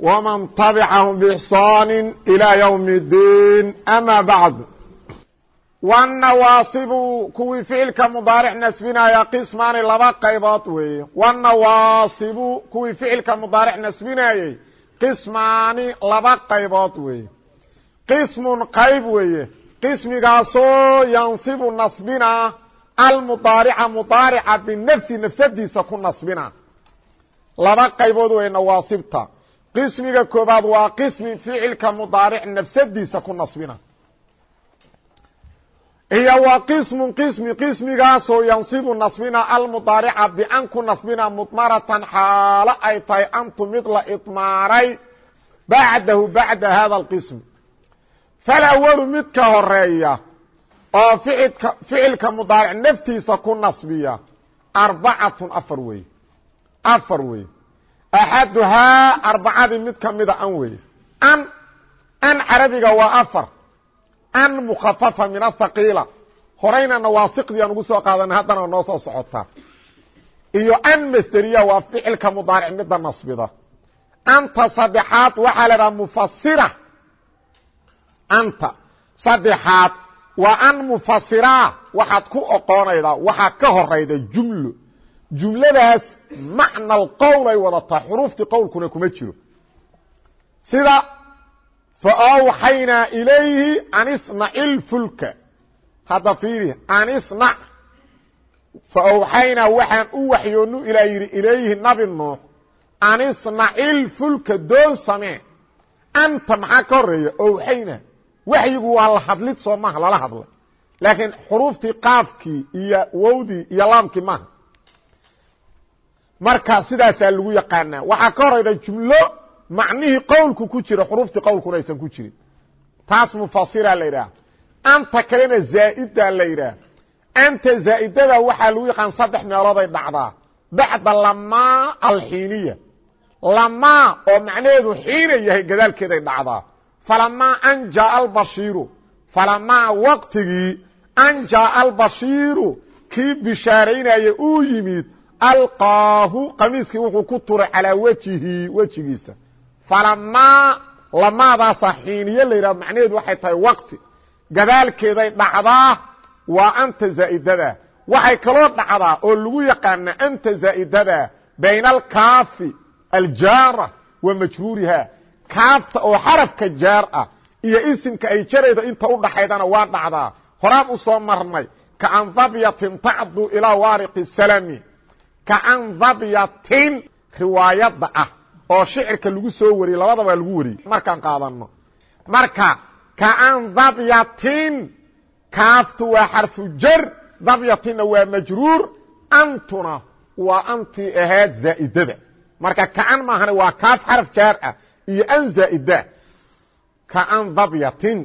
ومن طبعهم بإحصان إلى يوم الدين أما بعد والنواصب kuwii ficilka mdaarc nasbinaya qismaani laba qaybood weeye والنawaasibu kuwii ficilka mdaarc nasbinayey qismaani laba qaybood weeye qismun qayb weeye qismigaasoo yansibu nasbina almudaarica mudaarica binafsi nafsadiisa ku nasbina laba qaybood wey nawaasibta qismiga koobaad waa qismi ficilka mudaaric nafsadiisa ku nasbina. Iyo waa qismun qismi qismigaasoo yansibu nasbina almudaarica bian ku nasbina mudmaratan xaalo ay tahay antu mid la idmaaray bacdahu bacda hada alqism. Falawalu mid ka horreeya oo ficilka ficilka mudaaric naftiisa ku nasbiya arbacatun afar wey afar wey axaduhaa arbacadii mid kamida an weeye an an carabiga waa afar an mukhafafa min athaqiila horayna nawaasiqdii aan ugu soo qaadanay haddana noo soo socotaa iyo an masderiya waa ficilka mudaaric midda nasbida anta saddexaad waxaa la idhaha mufasira anta saddexaad waa an mufasiraa waxaad ku oqoonaydaa waxaa ka horayda jumlo jumladaas macna alqowl ay wadataa xuruuftii qowlkuna kuma jiro. Sida faawxaynaa ilayhi an isnaci lfulka. Hadda fiiri an isnac. Faawxaynaa waxaan u waxyoonu ilaa yidhi ilayhi nabi nuux an isnaci lfulka doon samee. Anta maxaa ka horreeya owxaynaa waxyigu waa la hadlid soo maaha lala hadlay. Laakiin xuruuftii qaafkii iyo wowdii iyo laamkii maaha marka sidaasaa lagu yaqaanaa. Waxaa ka horayda jumlo macnihii qowlku ku jira xuruuftii qowlkuna aysan ku jirin. Taas mufasira la yidhaha anta kalena zaa'ida la yidhaah anta zaa'idada waxaa lagu yaqaan saddex meelooday dhacdaa. Bacda lamaa alxiiniya. Lamaa oo macnaheedu xiina yahay gadaalkeeday dhacdaa. Falamaa an jaaa albashiiru falamaa waqtigii an jaaa albashiiru kii bishaaraynaya uu yimid alqaahu qamiiskii wuxuu ku turay calaa wejihi wejigiisa. Falamaa lamaadaasa xiiniye la yidhaha macnaheedu waxay tahay waqti. Gadaalkeeday dhacdaa waa anta zaa'idada waxay kaloo dhacdaa oo lagu yaqaana anta zaa'idada bayna alkaafi aljaara wa majruuriha kaafta oo xarafka jaar ah iyo isimka ay jarayda inta u dhaxaydana waa dhacdaa. Horaan u soo marnay kaandabyatin tacdu ilaa waariqi salami kaandabyatin riwaayadda ah oo shicirka lagu soo wariyey labadaba lagu wariyey. Markaan qaadano marka kaandabyatin kaaftu waa xarfu jar dabyatinna waa majruur antuna waa antii ahayd zaa'idada. Marka kaan maahane waa kaaf xaraf jaar ah iyo an zaa'ida. Kaandabyatin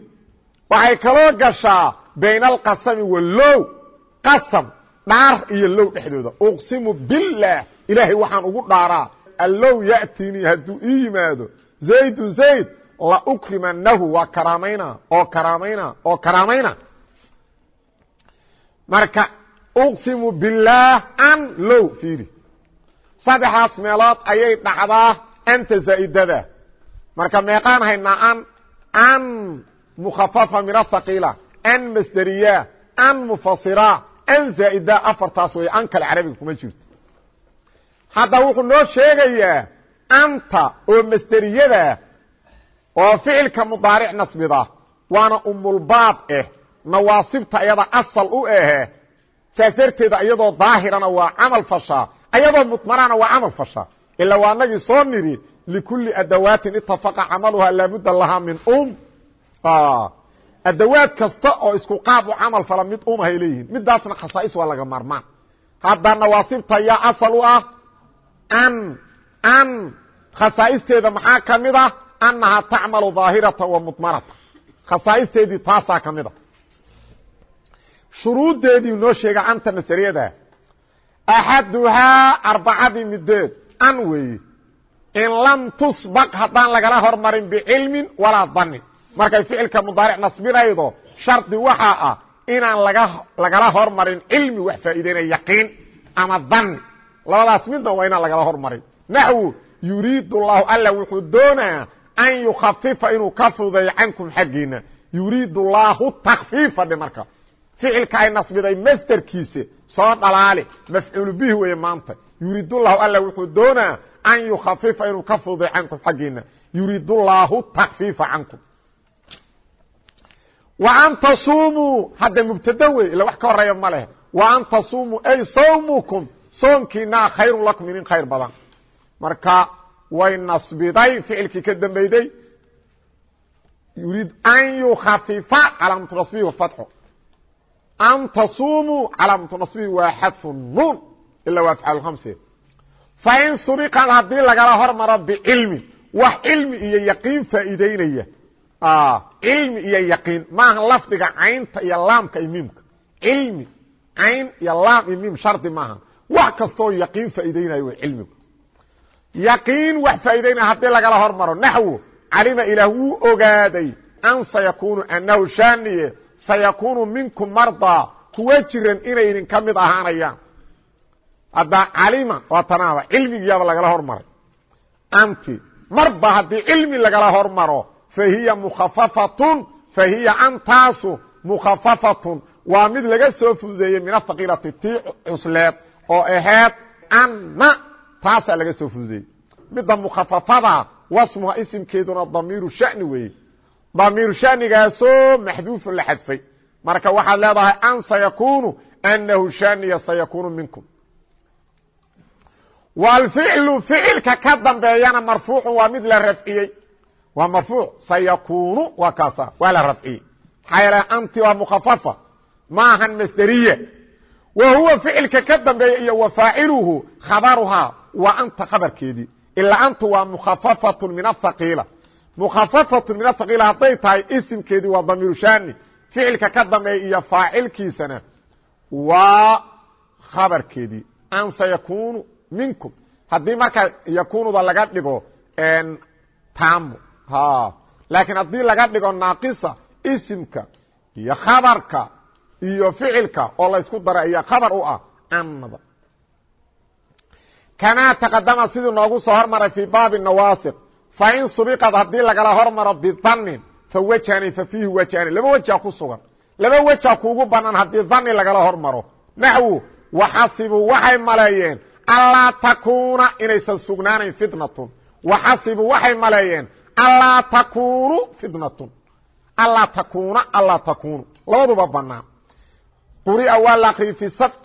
waxay kaloo gashaa bayna alqasami walow qasam dhaar iyo low dhexdooda. Uqsimu biاllaah ilaahay waxaan ugu dhaaraa. Allow ya'tinii hadduu ii yimaado. Zaydu zayd la ukrimanahu waa karaamayna oo karaamayna oo karaamayna marka uqsimu biاllaah an low fiiri. Saddexaas meelood ayay dhacdaa anta zaa'idada marka meeqaan haynaa an an mukhafafa min ahaqiila an masderiya an mufasira an zaa'ida afartaas way an kale carabiga kuma jirto. Hadda wuxuu noo sheegayaa anta oo masderiyada oo ficilka mudaaric nasbida waana umulbaab ah nawaasibta iyada asal u ahe saas darteeda iyadoo daahirana waa camal fashaa ayadoo mudmarana waa camal fashaa ila waa nagii soo nidhi likulli adawaatin itafaqa camaluha laabudda lahaa min um adawaad kasta oo isku qaab u camal fala mid umahay leeyihiin midaasna khasaais waa laga maarmaan hadda nawaasibta yaa asal u ah an an khasaa'isteeda maxaa ka mid ah annahaa tacmalu daahirata wa mudmarata khasaa'isteedii taasaa ka mid a shuruuddeedii noo sheega anta masaliyada axaduhaa arbacadii mideed an weeye in lam tusbaq haddaan lagala hormarin bicilmin walaa danin markay ficilka mudaaric nasbinaydo shardi waxaa ah inaan laga lagala hormarin cilmi wax faa'iideynaya yaqiin ama dani labadaas midna waa inaan lagala hormarin. Naxwu yuriid llahu alla wuxuu doonayaa an yukhafifa inuu ka fududeeyo cankum xaggiina yuriid llahu takfiifa dhe marka. Ficilka ay nasbiday masderkiisa soo dhalaali mafcuul bihi weeye maanta. Yuriid llahu alla wuxuu doonaa an yukhafifa inuu ka fududeeyo cankum xaggiina yuriid llahu takfiifa cankum an tasumuu hadda mubtado wey ila wax ka horreeya ma leh an tasumuu ay sawmukum soonkiinaa khayrun lakum inin khayr badan marka way nasbiday ficilkii ka dambeyday yuriid an yukafifa calaamatu nasbihi wa fatxu an tasumuu calaamatu nasbihi waa xadfu nuun ila waa afcaal khamse fain subiqan haddii lagala hormaro bicilmin wax cilmi iyo yaqiin faa'iideynaya cilmi iyo yaqiin. Maaha lafdiga caynta iyo laamka iyo miimka. Cilmi cayn iyo laam iyo miim shardi maaha wax kastoo yaqiin faa'iideynayo way cilmigu. Yaqiin wax faa'idaynaya haddii lagala hormaro. Naxwo calima ilaah wuu ogaaday. An sayakunu anahu shaaniye. Sayakunu minkum mardaa kuwa jiran inay idinka mid ahaanayaan. Hadda calima waa tanaaba. Cilmigiyaaba lagala hormaray. Anti marba haddii cilmi lagala hormaro fahiya mukhafafatun fahiya antaasu mukhafafatun. Waa mid laga soo fududeeyey min athaqilati tii cusleed oo aheed anna taasaa laga soo fududeeyey. Midda mukafafada wasmuha isimkeeduna damiiru shani weeye. Damiiru shanigaasoo maxduufun la xadfay. Marka waxaad leedahay an sayakunu anahu shaniya sayakunu minkum. Wlficlu ficilka ka dambeeyana marfuucu waa mid la rafciyey waa marfuuc sayakunu waa kaasa waa la rafciyey maxaa yeele anti waa mukhafafa. Maahan masderiya wa huwa ficilka ka dambeeya iyo wa faaciluhu khabaruhaa waa anta khabarkeedii ilaa antu waa mukhafafatun min athaqiila mukhafafatun min athaqiila hadday tahay isimkeedii waa damiiru ficilka ka dambeeya iyo faacilkiisana waa khabarkeedii an sayakunu minkum. Haddii markaa yakunuda laga dhigo taamu laakiin haddii laga dhigo naaqisa isimka iyo khabarka iyo ficilka oo laysku daray ayaa khabar u ah amada kamaa taqadama sidii noogu soo hormaray fii baabi nawaasiq fain subiqad haddii lagala hormaro bidannin fa wejani fa fiihi wejani laba wejaa ku sugan laba wejaa kuugu banaan haddii dani lagala hormaro naxwu waxasibuu waxay maleeyeen allaa takuuna inaysan sugnaanayn fitnatun waxasibuu waxay maleeyeen allaa takuunu fitnatun. Allaa takuuna allaa takuunu. Labaduba banaan quria waa la akriyey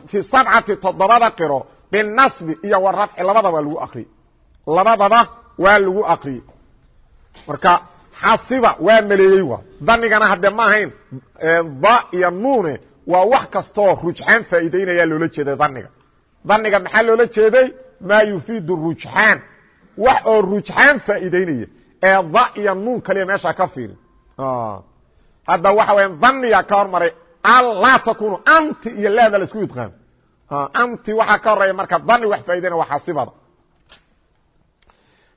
fi sabcati toddobada qiro binasbi iyo warafci labadaba lagu akriyey labadaba waa lagu akriyey marka xasiba waa maleeyey wa danigana hadde ma ahayn da iyo nuune waa wax kastoo rujxaan faa'iideynaya loola jeeday daniga daniga maxaa loola jeeday? Maa yufiidu rujxaan. Wax oo rujxaan faa'iideynaya ee da iyo nuun kaliya meeshaa ka fiirin hadda waxa weya daniya ka hormaray laa takunu anti iyo laada la isku idqaam. Anti waxaa ka horreeya marka dani wax faa'idana waa xasibada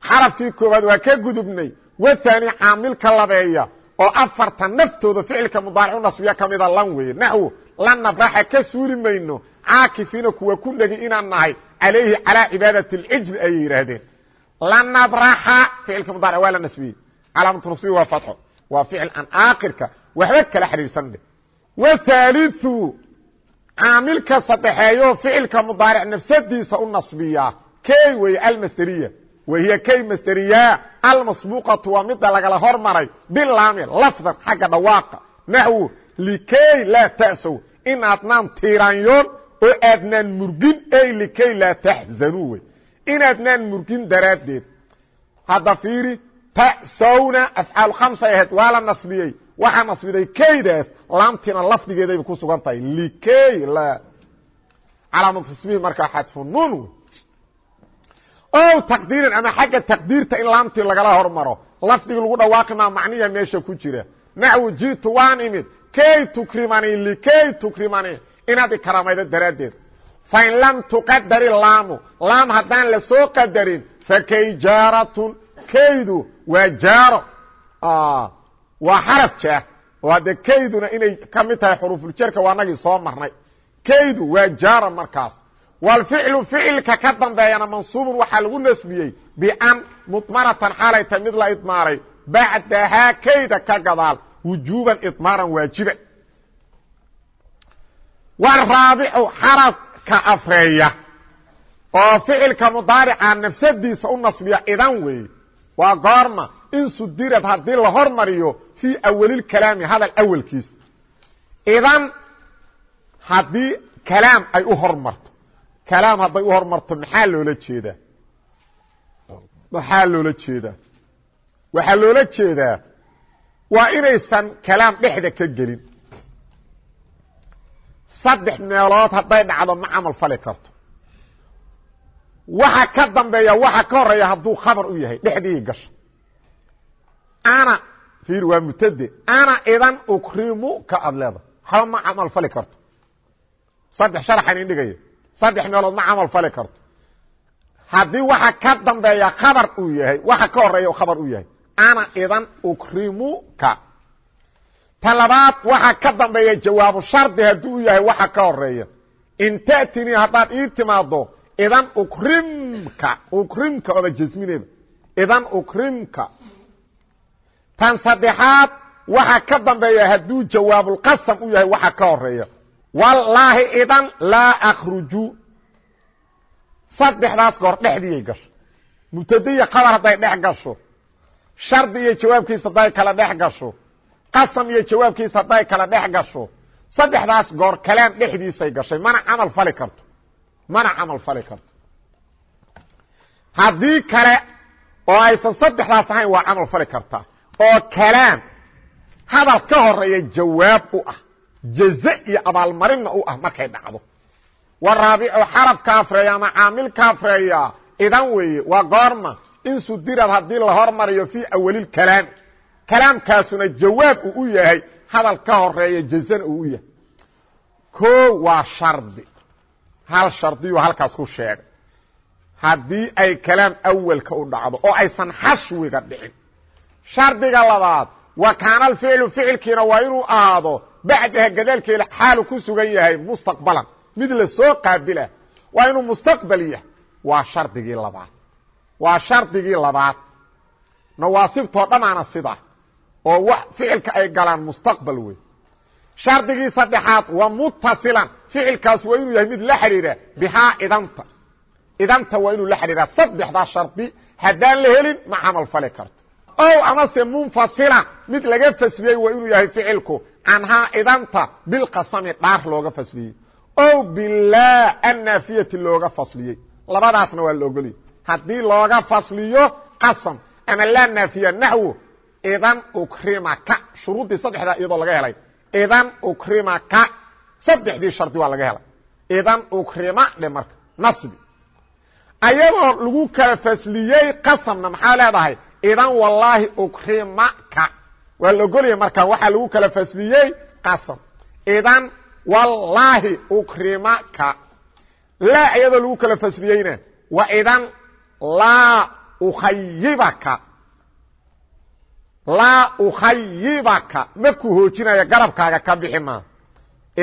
xarafkii koowaad waa ka gudubnay wathani caamilka labeeya oo afartan naftooda ficilka mudaaricu nasbiya kamida lan weeye. Naxwo lan nabraxa ka suuli mayno caakifiina kuwa ku dhegi inaan nahay calayhi calaa cibaadati اlcijli ayay yidhaahdeen lan nabraxa ficilka mudaaric waa la nasbiyey calaamatu nasbihi waa fatxo waa ficil aan aakirka waxba kala xidhiirsan dheh whaaliu caamilka saddexeeyo ficilka mudaaric nafsadiisa u nasbiyaa key wey almasderiya wahiya key masderiya almasbuuqatu waa mida lagala hormaray bilaami lafdan xagga dhawaaqa naxwu likey laa ta'sow in aadnaan tiiraanyoon oo aadnaan murgin ey likey laa taxzanuu wey inaadnaan murgin daraaddeed. Hadda fiiri ta'sowna afcaal khamsay ahayd waa la nasbiyey. Waxaa nasbiday keydaas laamtiina lafdigeedayba ku sugan tahay. Likey calaamatu tasbiih markaa xadfu nuun o taqdiiran ama xagga taqdiirta in laamtii lagala hormaro. Lafdigii lagu dhawaaqi maa macniya meesha ku jira. Naxwu jitu waan imid. Kay tukrimanii likay tukrimanii inaad ikaramaydo daraaddeed fain lam tuqadari laamu laam haddaan la soo qadarin fakay jaaratun kaydu waa jaaro waa xaraf jaar oo hadde kayduna inay ka mid tahay xuruufuljarka waa nagii soo marnay kaydu waa jaara markaas wlficlu ficilka ka dambeeyana mansuubun waxaa lagu nasbiyey ban mudmaratan xaalay tahay mid la idmaaray bacdahaa kayda ka gadaal wujuuban idmaaran waajiba xarafka afreeya oo ficilka mudaarica nafsadiisa u nasbiya idan weeye waa goorma in sudirad haddii la hormariyo fii awalilkalaami hadal awalkiisa idan haddii kalaam ay u hormarto kalaam hadday u hormarto maxaa loola jeedaa? Maxaa loola jeedaa? Waxaa loola jeedaa waa inaysan kalaam dhexda ka gelin saddex meelood hadday dhacdo ma camal fali karto. Waxa ka dambeeya waxa ka horreeya hadduu khabar u yahay dhexdii gasho. Ana ir waa mutade ana idan ukrimu ka ad leeda haba ma camal fali karto. Saddex sharaxan indhigaya saddex meelood ma camal fali karto. Haddii waxa ka dambeeya khabar uu yahay waxa ka horreeya khabar u yahay ana idan ukrimuka ta labaad waxa ka dambeeya jawaabu shardi haddii u yahay waxa ka horreeya in tatinii haddaad ii timaado idan ukrimka ukrimka oba jasmineba idan ukrimka. Tan saddexaad waxa ka dambeeya hadduu jawaabulqasam u yahay waxa ka horreeya wallaahi idan laa akhruju. Saddexdaas goor dhexdiiyay gasho. Mubtadiya khabar hadday dhex gasho. Shardi iyo jawaabkiisa hadday kala dhex gasho qasam iyo jawaabkiisa hadday kala dhex gasho saddexdaas goor kalaam dhexdiisay gashay. Mana camal fali karto. Mana camal fali karto. Haddii kale oo aysan saddexdaas ahayn waa camal fali kartaa oo kalaam hadal ka horreeya jawaab u ah jaze iyo abaalmarinna u ah markay dhacdo. Waraabicu xarafka afreeya ama caamilka afreeya idan weeye waa goorma. In sudirad haddii la hormariyo fii awalilkalaami kalaamkaasuna jawaab uu u yahay hadal ka horreeya jazana uu u yahay. Ko waa shardi. Hal shardiyu halkaas ku sheegay. Haddii ay kalaam awalka u dhacdo oo aysan xashwiga dhicin shardiga labaad wa kaana alficlu ficilkiina waa inuu ahaado bacdaha gadaalkeeda xaalu ku sugan yahay mustaqbalan. Mid la soo qaabila waa inuu mustaqbal yahay. Waa shardigii labaad. Waa shardigii labaad. Nawaasibtoo dhamaana sida oo wax ficilka ay galaan mustaqbal wey shardigii saddexaad waa mutasilan ficilkaas waa inuu yahay mid la xidhiira bihaa idanta. Idanta waa inuu la xidhiiraa saddexdaa shardi. Haddaan la helin ma camal fali karto. Ow amase munfasilan mid laga fasliyey waa inuu yahay ficilku. Canhaa idanta bilqasami dhaar looga fasliyey ow bilaa annaafiyati looga fasliyey labadaasna waa la ogoliyay haddii looga fasliyo qasam ama laa naafiya naxwo idan ukrimaka shuruuddii saddexdaa iyadoo laga helay idan ukrimaka saddexdii shardi waa laga helay idan ukrima dhe marka nasbi ayadoo lagu kala fasliyey qasamna maxaa leedahay idan wallaahi ukrimaka waa la marka waxaa lagu kala fasliyey qasam idan wallaahi ukrimaka laa iyadoo lagu kala fasliyeyna wa idan laa ukhayibaka laa ukhayibaka markuu hoojinaya garabkaaga ka bixi maa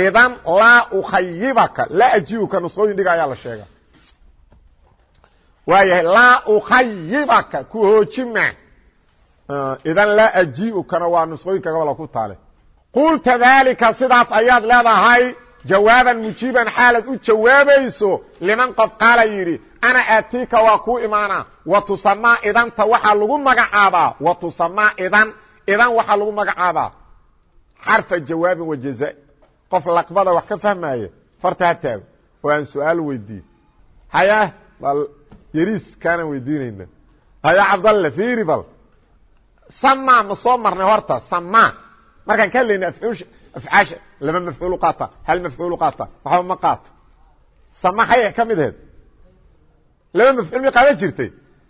idan laa ukhayibaka laa ajiuka nusqooyin dhiga ayaa la sheega. Waayahay laa ukhayibaka ku hoojima idan laa ajiukana waa nusqooyinka gobola ku taale. Qulta dalika sidaas ayaad leedahay jawaaban mujiiban xaalad u jawaabayso liman qof qaala yidhi ana aatiika waa kuu imaana wa tusamaa idanta waxaa lagu magacaabaa. Wa tusamaa idan. Idan waxaa lagu magacaabaa. Xarfa jawaabin wa jaza qof laqbada wax ka fahmaya farta ha taago. Oo aan su'aal haya bal yariis kaanaan weydiinayna. Haya cabdalle fiiri bal sama ma horta. Sama markaan ka hadlayna afcuusha afcaasha laba mafcuulu qaata hal mafcuulu qaata. Waxba ma qaato. Sama hay ka laba mafcuul may qaadan jirtay?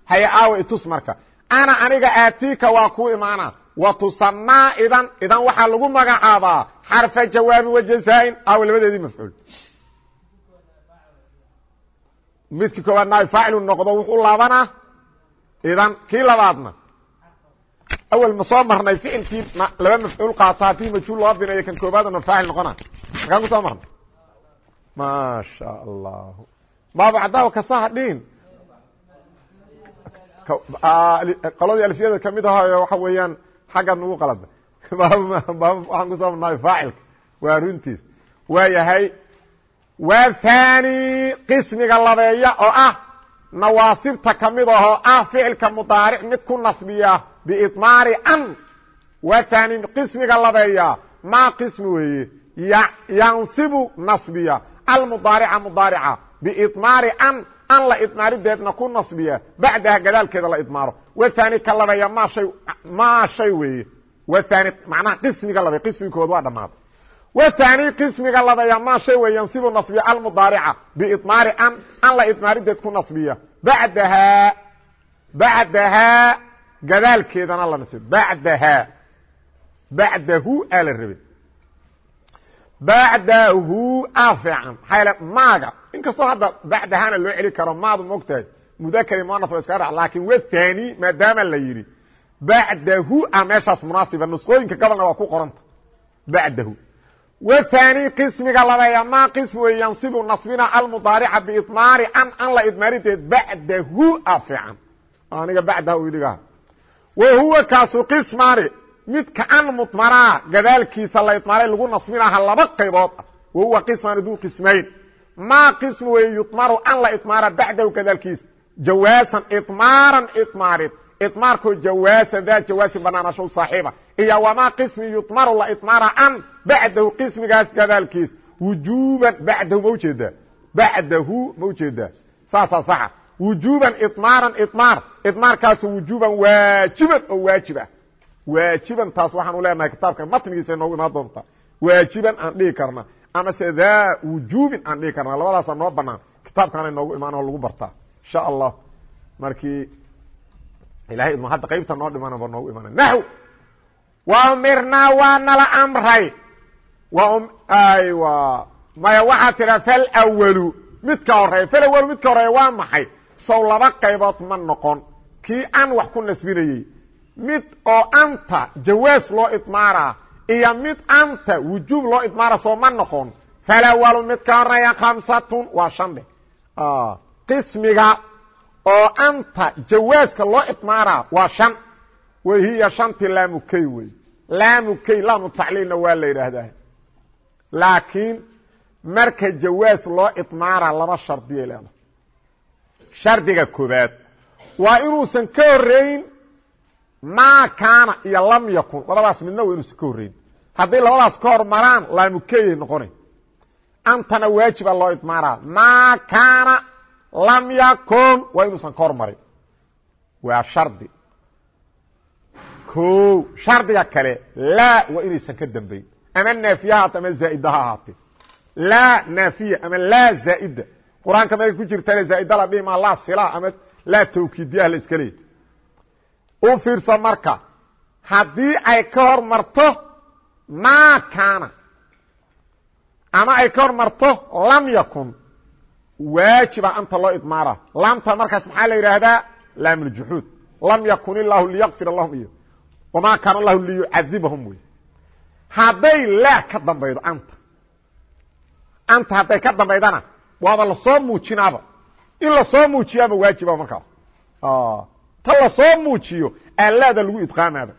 Haya aawa itus marka. Ana aniga aatiika waa ku imaana. Wa tusamaa idan idan waxaa lagu magacaabaa xarfa jawaabi wajazaain aw labadeedii mafcuul. Midki koowaad naay faacilu noqdo wuxuu laabanaa idan kii labaadna. Awel ma soo marnay ficilkii laba mafcuul qaata haddii majhuul loo binayo kan koobaadna faacil noqona makaan ku soo marnay? Ma sha allah baaba cadaawa kasaha dhiin. Qoladii alfiyada ka mid ahayo waxa weeyaan xaggan ugu qalada waxaan ku soo marnay faacilka. Waa runtiis. Waa yahay waa thani qismiga labeeya oo ah nawaasibta ka mid ahoo ah ficilka mudaaric mid ku nasbiya biiطmaari an. Waa thani qismiga labeeya. Maa qismi weeye? Yansibu nasbiya. Almudaarica mudaarica biiطmaari an an la idmaarideedna ku nasbiya bacdaha gadaalkeeda la idmaaro wa thani ka ma shay maa shay weeye wa thani macnaha qismiga labe qismigood waa dhammaaday wtani qismiga labeeya ma shay yansibu nasbiya almudaarica biiطmaari an an la idmaarideed ku nasbiya badahaa bacdahaa gadaalkeedana la nasbiyo badahaa bacdahu aa la rabay bacdahu a fiican. Maxaa yaele maaga. Inkastoo hadda bacdahana loo celi karo maadu mogtahay mudakari muanaf la iska ra laakin wathani maadaama la yidhi bacdahu a meeshaas munaasiba nusqooyinka gobolna waa ku qoranta. Bacdahu. Wthani qismiga labeeya ma qismi wey yansibu nasbina almudaarica biiطmaari an an la idmaarideed bacdahu a fiican. Aniga bacdaha u dhigaha wa huwa kaasu qismaani midka an mudmaraa gadaalkiisa la idmaaray lagu nasbinaha laba qaybood ah wa huwa qismaani duu qismayn. Ma qismi wey yudmaru an la idmaara bacdahu gadaalkiisa jawaasan idmaaran idmaarid idmaarkoo jawaasa daa jawaasin banaanasho saaxiiba. Iyo wamaa qismi yudmaru la idmaara an bacdahu qismigaas gadaalkiis? Wujuban bacdahu ma bacdahu ma u jeedaa saasaa saxa. Wujuban idmaaran idmaar idmaarkaasu wujuban waajiban oo waajib ah waajiban taas waxaanu leenahay kitaabka matnigiisa noogu imaan doontaa waajiban aan dhihi karna. Ama se daa wujubin aan dhihi karna. Labadaasa noo banaan kitaabkaana noogu imaan oo lagu bartaa. Insha allah. Markii ilahay idmo hadda qaybta noo dhimanaba noogu imaana naxw! Wa umirnaa waa nala amray. Aywa. Maya waxaa tidhaa falwalu midka horreeya falwalu midka horreeya waa maxay? Sow laba qaybood ma noqon. Kii an wax ku nasbinayey mid oo anta jawaas loo idmaaraa iyo mid anta wujuub loo idmaara soo ma noqon. Falwalu midka horreeya khamsatun waa shan dheh. Qismiga oo anta jawaaska loo idmaara waa shan. Wahiya shanti laamukey wey. Laamukey laamu tacliilna waa la yidhaahdaa. Laakiin marka jawaas loo idmaara laba shardiyay leedahay. Shardiga koobaad waa inuusan ka horeyn maa kaana iyo lam yakun. Labadaas midna waa inuusan ka horeyn hadday labadaas ka hor maraan laamukeyay noqonay. Antana waajiba loo idmaaraa. Maa kaana lam yakun. Waa inuusan ka hor marin. Waa shardi. O shardiga kale laa waa inaysan ka dambayn ama naafiye haata ama zaa'ida ha ahaatee. Laa naafiya ama laa zaa'ida. Qur'aanka markay ku jirtana zaa'ida la dhihi maa laa sila ama laa tawkiidiyaha la iska leeyay u fiirso marka. Haddii ay ka hor marto maa kaana. Ama ay ka hor marto lam yakun. Waajiba anta loo idmaara. Laamta markaas maxaa la yidhaahdaa? Laam ljuxuud lam yakun illahu liyakfir lahum iyo. Wamaa kaana lahu liyucadibahum wey hadday laa ka dambaydo anta. Anta hadday ka dambaydana waaba la soo muujinaaba. In la soo muujiyaaba waajiba markaas ta la soo muujiyo aa laada lagu idqaamaaba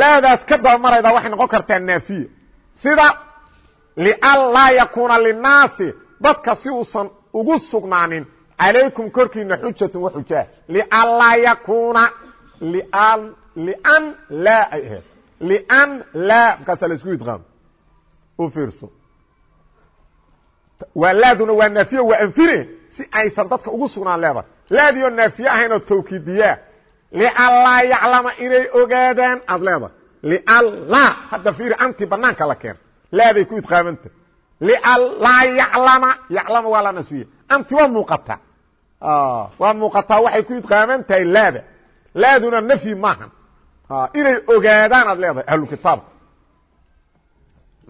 laadaas ka dabamarayda waxay noqon kartaa naafiya sida lian laa yakuuna linaasi dadka si uusan ugu sugnaanin calaykum korkiina xujatun wa xujaa. Lian laa yakuuna lian lian laa ay ahayd. Lian laa markaasaa la isku u fiirso. Waa laaduna waa naafiye waa anfine si aysan dadka ugu sugnaan leedahay laadiioo naafiye ahayn oo tawkiidiyaa. Lianlaa yaclama inay ogaadaan. Aad leedahay. Lianlaa hadda fiiri anti banaanka la keena laaday ku idqaamanta lianlaa yaclama. Yaclama waa la nasfiye anti waa muuqataa. Waa muuqataa. Waxay ku idqaaman tahay laada laaduna nafyi maahan inay ogaadaan. Aad leedahay. Ahlukitaabka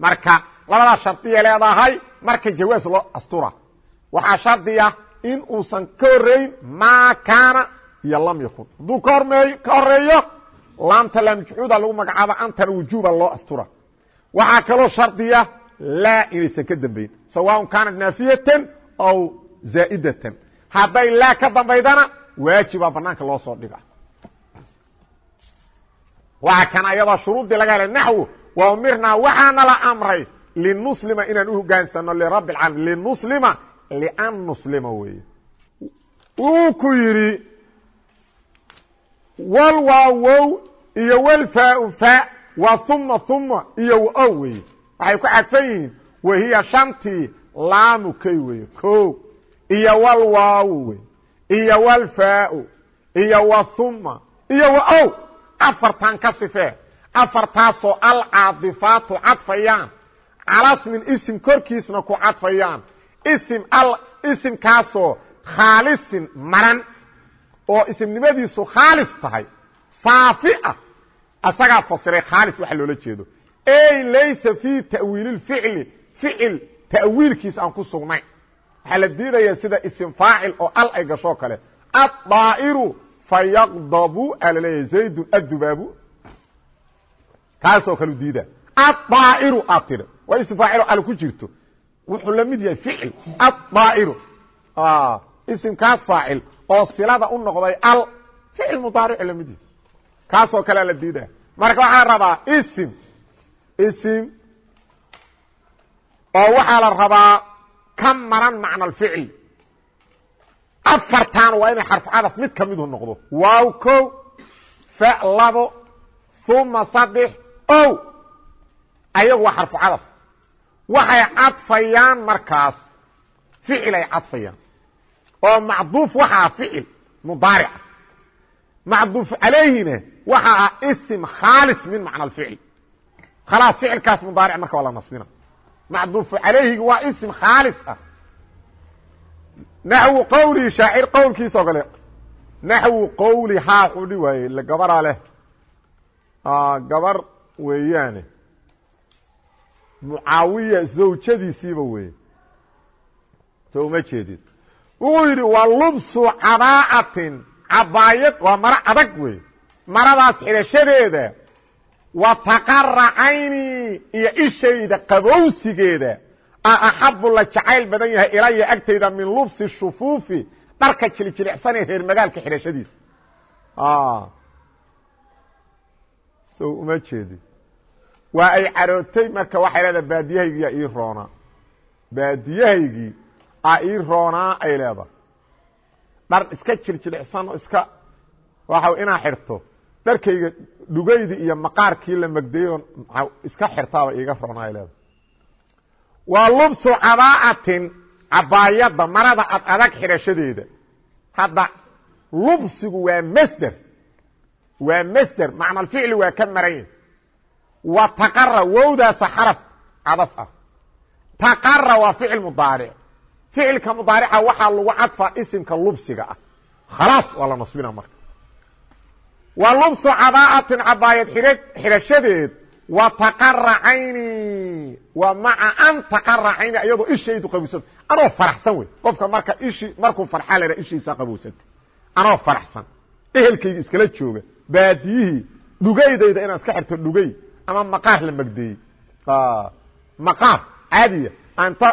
marka labadaa shardiya leedahay marka jawaas loo astura waxaa shardiya in uusan ka horeyn maa kaana iyo lam yakun. Hadduu ka horeeyo laamta laamjuxuuda lagu magacaaba antana wujuuba loo astura. Waxaa kaloo shardiya laa inaysan ka dambayn. Sawaaء kaanat naafiyatan aw zaa'idatan. Hadday laa ka dambaydana waajibaa banaanka loo soo dhiga waa kan ayadoo shuruuddii laga helay naxwo wa umirnaa waxaana la amray linuslima inaan uhogaansano lirabi اlcaalamiin linuslima lian nuslima weeye wuu ku yidhi wal waa wow iyo wlfaau fa wa uma uma iyo o weeye. Waxay ku cadfan yihiin wahiya shantii laamu kay weeye o iyo wal waawu wey iyo wlfaau iyo wa uma iyo wa o afartan ka sifee afartaasoo alcaadifaatu cadfayaan. Cala smin isim korkiisna ku cadfayaan isimkaasoo khaalisin maran oo isimnimadiisu khaalis tahay saafi ah asagaa fasiray khaalis waxa loola jeedo. Ey laysa fii ta'wiili lficli ficil ta'wiilkiis aan ku sugnayn waxaa la diidayaa sida isim faacil oo al ay gashoo kale. Addaa'iru fayaqdabu alaleeyahay zaydun adubaabu kaasoo kalu diida. Addaa'iru aad tiri waa ism faacilo al ku jirto wuxuu la mid yahay ficil addaa'iru isimkaas faacil oo silada u noqday al ficil mudaaric la mid yahay. Kaasoo kalea la diida marka waxaa rabaa isim isim oo waxaa la rabaa ka maran macna alficil afartan waa inay xarfu cadaf mid ka midu noqdo. Waaw ko fa labo uma saddex o ayagu waa xarfu cadaf waxay cadfayaan markaas. Ficil ay cadfayaan. Oo macduuf waxaa ficil mudaarica macduuf calayhina waxa ah isim khaalis min macna alficil khalaas ficilkaas mudaaric marka waa la nasbina. Macduufu calayhiga waa isim khaalis ah. Naxwu qawlihi shaacir qowlkiisa oo kale. Naxwu qowli haa xudhi waaye gabaraa leh. Gabar weeyaane mucaawiya zawjadiisiiba weeye. So uma jeedid wuxuu yidhi wa lubsu cabaacatin cabaayad waa maro adag wey maradaas xidhashadeeda wa taqara iyo ishayda qabowsigeeda axabu la jacayl badan yahay ilaya agtayda min lubsi shufuufi dharka jilijilicsane reer magaalka xidhashadiisa. So uma jeedi waa ay carootay marka waxay leedahay baadiyahaygiyaa ii roonaa baadiyahaygii a ii roonaa ay leedahay. Dhar iska jirjilicsan oo iska waxa inaa xirto. Dharkayga dhugaydii iyo maqaarkii la magdayo iska xirtaaba iiga roonaa ay leedahay. Waa lubsu cabaacatin cabaayadda marada ad adag xidhashadeeda hadda lubsigu waa masder. Waa masder macnalficli waa ka maranya wa taqara wowdaasa xaraf cadaf ah. Taqara waa ficil mudaaric. Ficilka mudaarica waxaa lagu cadfaa isimka lubsiga ah. Khalaas waa la nasbina marka. Wa lubsu cabaacatin cabaayad xidhashadeed wa taqara cayni wa maca an taqara cayni iyadoo ishaydu qabowsanta anoo faraxsan wey. Qofka marka ishi markuu farxaa la ishiisaa qabowsanta anoo faraxsan. Ehelkayga iskala jooga. Baadiyihii dhugaydayda inaan iska xirto dhugay ama maqaar la magdeeyey. Maqaar caadiya anta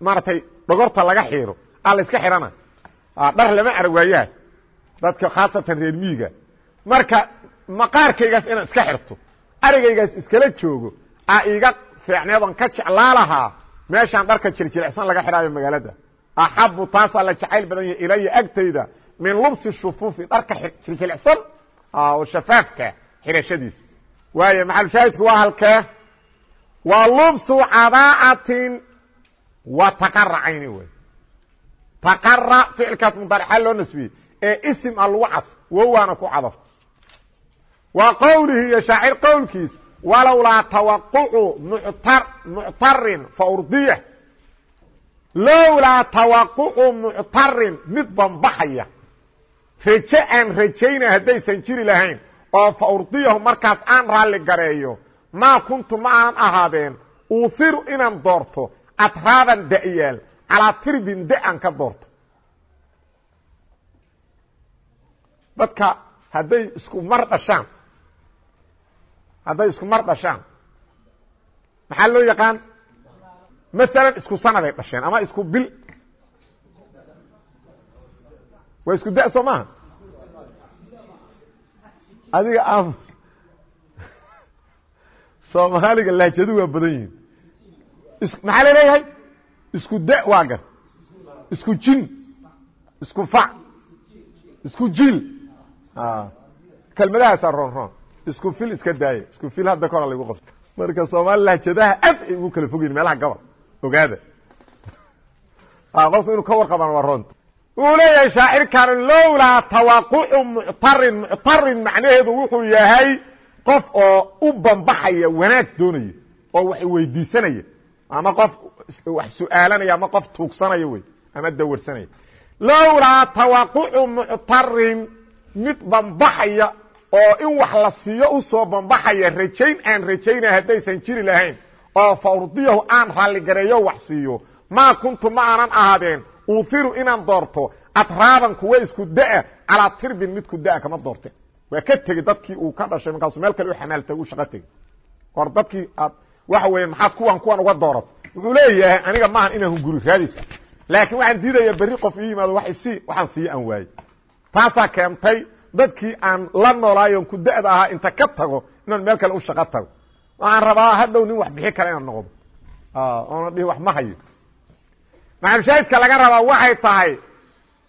maaragtay dhogorta laga xiiro a la iska dhar lama arag waayaas. Dadka khaasatan reer miiga marka maqaarkaygaas inaan iska xirto arigaygaas iskala joogo a iga fiicneedoon ka jeclaa meeshaan dharka jirjilicsan laga xidhaayo magaalada. Axabu taasaa la jacayl badan yahay ilaya agtayda min lubsi shufuufi dharka jirjilicsan oo shafaafka xidhashadiisa waayo maxalushaahidku waa halkee waa lubsu cabaacatin wa taqara cayni wey. Taqara ficilkaas mudaarixa loo nasbiyey ee isim a lagu cadfo wowaana ku cadaf waa qowlihi iyo shaacir qowlkiis walowlaa tawaqucu muctarin faurdiya lowlaa tawaqucu muctarin mid banbaxaya. Raje aan rajayna haddaysan jiri lahayn oo fa urdiyahu markaas aan raalli gareeyo maa kuntu ma aanan ahaadeen. Uuhiru inaan doorto. Atraaban da'yaal. Calaa tirbin da aan ka doorto. Dadka hadday isku mar dhashaan hadday isku mar dhashaan maxaa loo yaqaan? Maalan isku sanaday dhasheen ama isku bil. Waa isku da soo maaha adiga am soomaaliga lahjadu waa badan yihiin maxaa la leeyahay? Isku da waa gar. Isku jin. Isku fac isku jil. Kelmadahaasaa roon roon. Isku fil iska daaya isku fil hadda kora lagu qabta marka soomaali lahjadaha aad ay ugu kala fogyihin meelaha gobol ogaada. Qofku inuu ka warqabaan waa roonta wuu leeyahay shaacirkan lowlaa tawaqucu muctarin muctarin macnaheedu wuxuu yahay qof oo u bambaxaya wanaag doonaya oo wax weydiisanaya ama qof wax su'aalanaya ama qof tuugsanaya wey ama dawarsanaya. Lowlaa tawaqucu muctarin mid bambaxaya oo in wax la siiyo u soo bambaxaya rajayn aan rajaynay haddaysan jiri lahayn oo faurdiyahu aan raalligareeyo wax siiyo. Maa kuntu ma aanan ahaadeen uuhiru inaan doorto. Atraaban kuwa isku da'a calaa tirbin mid ku da'a kama doorteen waa ka tegi dadkii uu ka dhashay markaasuu meel kale u xamaaltay u shaqo tegi. Or dadkii aad waxa weeye maxaad kuwan kuwan uga doorat wuxuu leeyahay aniga maahan inaan hunguri raadisa. Laakiin waxaan diidaya berri qof ii yimaado wax isi waxaan siiye aan waaye taasaa keentay dadkii aan la noolaayon ku da'da ahaa inta ka tago inaan meel kale u shaqo tago. Waxaan rabaa hadhow nin wax bixi kara inaan noqdo. Oona dhihi wax ma hayo maxalushaahidka laga rabaa waxay tahay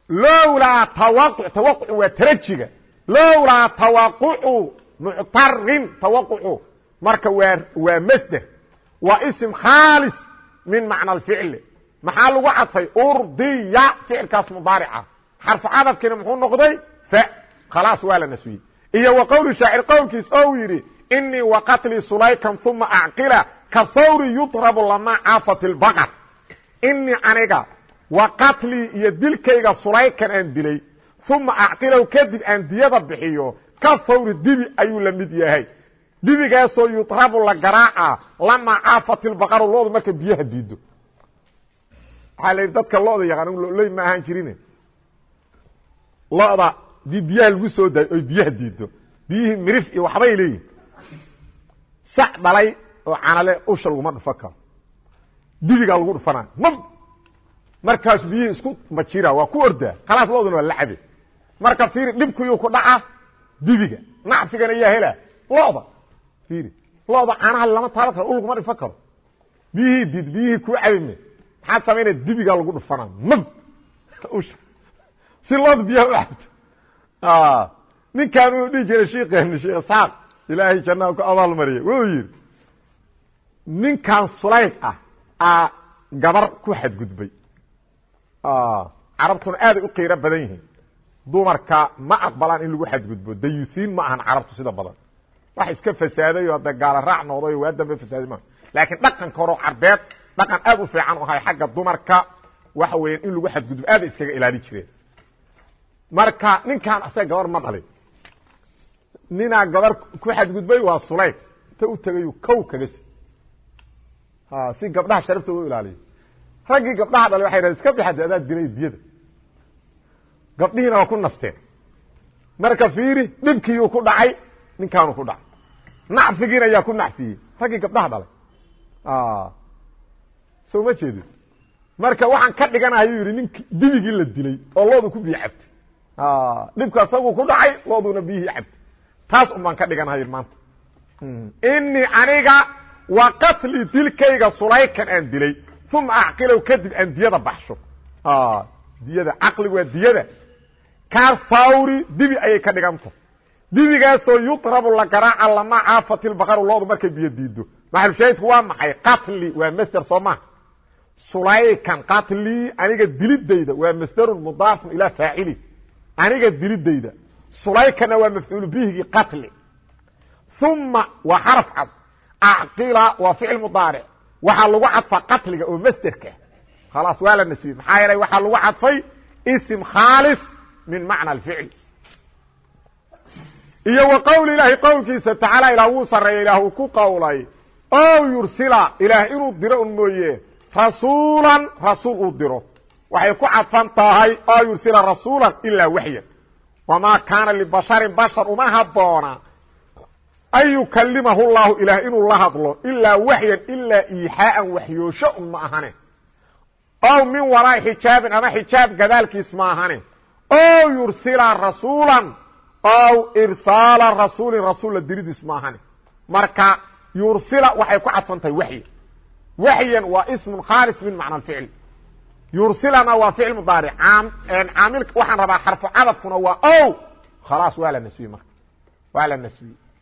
lowlaa tawaquc tawaquc waa tarajiga. Lowlaa tawaqucu muctarin tawaqucu marka waa waa masder waa ism khaalis min macna alficli maxaa lagu cadfay urdiya ficilkaas mudaarica. Xarfu cadafkiina muxuu noqday? Fa. Khalaas waa la naswiyey iyo wa qowlu shaacir qowlkiis ou yidhi inii waqatlii sulaykan uma acqila ka thawri yudrabu lama caafat lbaqar inii aniga wa qatlii iyo dilkayga sulaykan aan dilay uma acqilow kadib aan diyada bixiyo ka thawri dibi ayuu la mid yahay. Dibigaasoo yudrabu la garaaca lamaa caafat ilbaqaru loodu markay biyaha diido waxaa dadka loda yaqaan loley ma ahaan jirin loda dii biyaha lagu soo daayo oy biyaha diido biyihii mirif iyo waxbay leeyihiin sac dhalay oo canale usha laguma dhufan karo dibigaa lagu dhufanaa mab! Markaasu biyihii isku majira waa ku ordaa. Khalaas looduna waa lacabe marka fiiri dhibkuyuu ku dhaca dibiga. Nacfigana yaa hela loda fiiri loda caanaha lama taaban karo ul laguma dhufan karo. Biyihii diid biyihii kuu cabime maxaad samaynaya dibigaa lagu dhufanaa mab! Si looda biyaha u cabto ninkan uu dhihi jiray sheikeeni sheekh isxaaq ilaahay jannaa ku abaal mariya wuxuu yidhi ninkan sulayg ah gabar ku xadgudbay. Carabtuna aaday u qiiro badan yihiin. Dumarka ma aqbalaan in lagu xadgudbo. Dayusiin ma ahan carabtu sida badan. Wax iska fasaaday oo de gaala raac noqday waa dambe fasaaday maaha laakiin dhaqanka horo carbeed dhaqan aad u fiican ahay xagga dumarka waxa weeyaan in lagu xadgudbo aaday iskaga ilaali jireen. Marka ninkan asaga gabar ma dhalin. Ninaa gabar ku xadgudbay waa sulayg ta u tegayu kow kaga si si gabdhaha sharaftooda u ilaaliyo. Raggii gabdhaha waxay dhahen iska bixade adaa dilay diyada gabdhihiina waa ku nafteen. Marka fiiri dhibkiiyuu ku dhacay ninkaanu ku dhacay. Nacfigiina ayaa ku nacfiyey. Raggii gabdhaha dhalay soo ma jeedin. Marka waxaan ka dhiganayuu yidhi nink dibigii la dilay oo loodu ku biyo cabtay. Dhibka asaguu ku dhacay looduna biyihii cabtay. Taas un baan ka dhiganahay maanta. Inii aniga wa qatli dilkayga sulaykan aan dilay uma acqilow kadib aan diyada baxsho. Diyada caqligu waa diyada. Kaa fawri dibi ayay ka dhiganta dibigaasoo yutrabu la garaaca lama caafati lbaqaru loodu markay biyo diido maxalushaahidku waa maxay? Qatli waa masder soo maha sulaykan qatli aniga dilidayda waa masderun mudaafun ilaa faacili. Aniga dilidayda. Sulaykana waa mafcuul bihigii qatli. Uma waa xaraf cad acqila waa ficil mudaaric waxaa lagu cadfaa qatliga oo masderka khalaas waa la nasiyey maxaa yeelay waxaa lagu cadfay isim khaalis min macna alficl iyo wa qowl ilaahi qowlkiisa tacaala ilaah wuu sareeya ilaah uu ku qowlay o yursila ilaah inuu diro un mooye rasuulan rasuul uu diro waxay ku cadfan tahay o yursila rasuulan ilaa waxyan wamaa kaana libasharin bashar uma haboona an yukalimahu llahu ilaah inuu la hadlo ilaa waxyan ilaa iixaaan waxyoosho un ma ahane ow min waraai xijaabin ama xijaab gadaalkiis ma ahane o yursila rasuulan ow irsaala rasuulin rasuulla diridiis ma ahane marka yursila waxay ku cadfan tahay waxyan waa ismun khaalis min macna alficl yursilana waa ficil mudaaric caamil waxaan rabaa xarfu cadafkuna waa o khalaas waa la nasbiyey marka waa la nasbiyey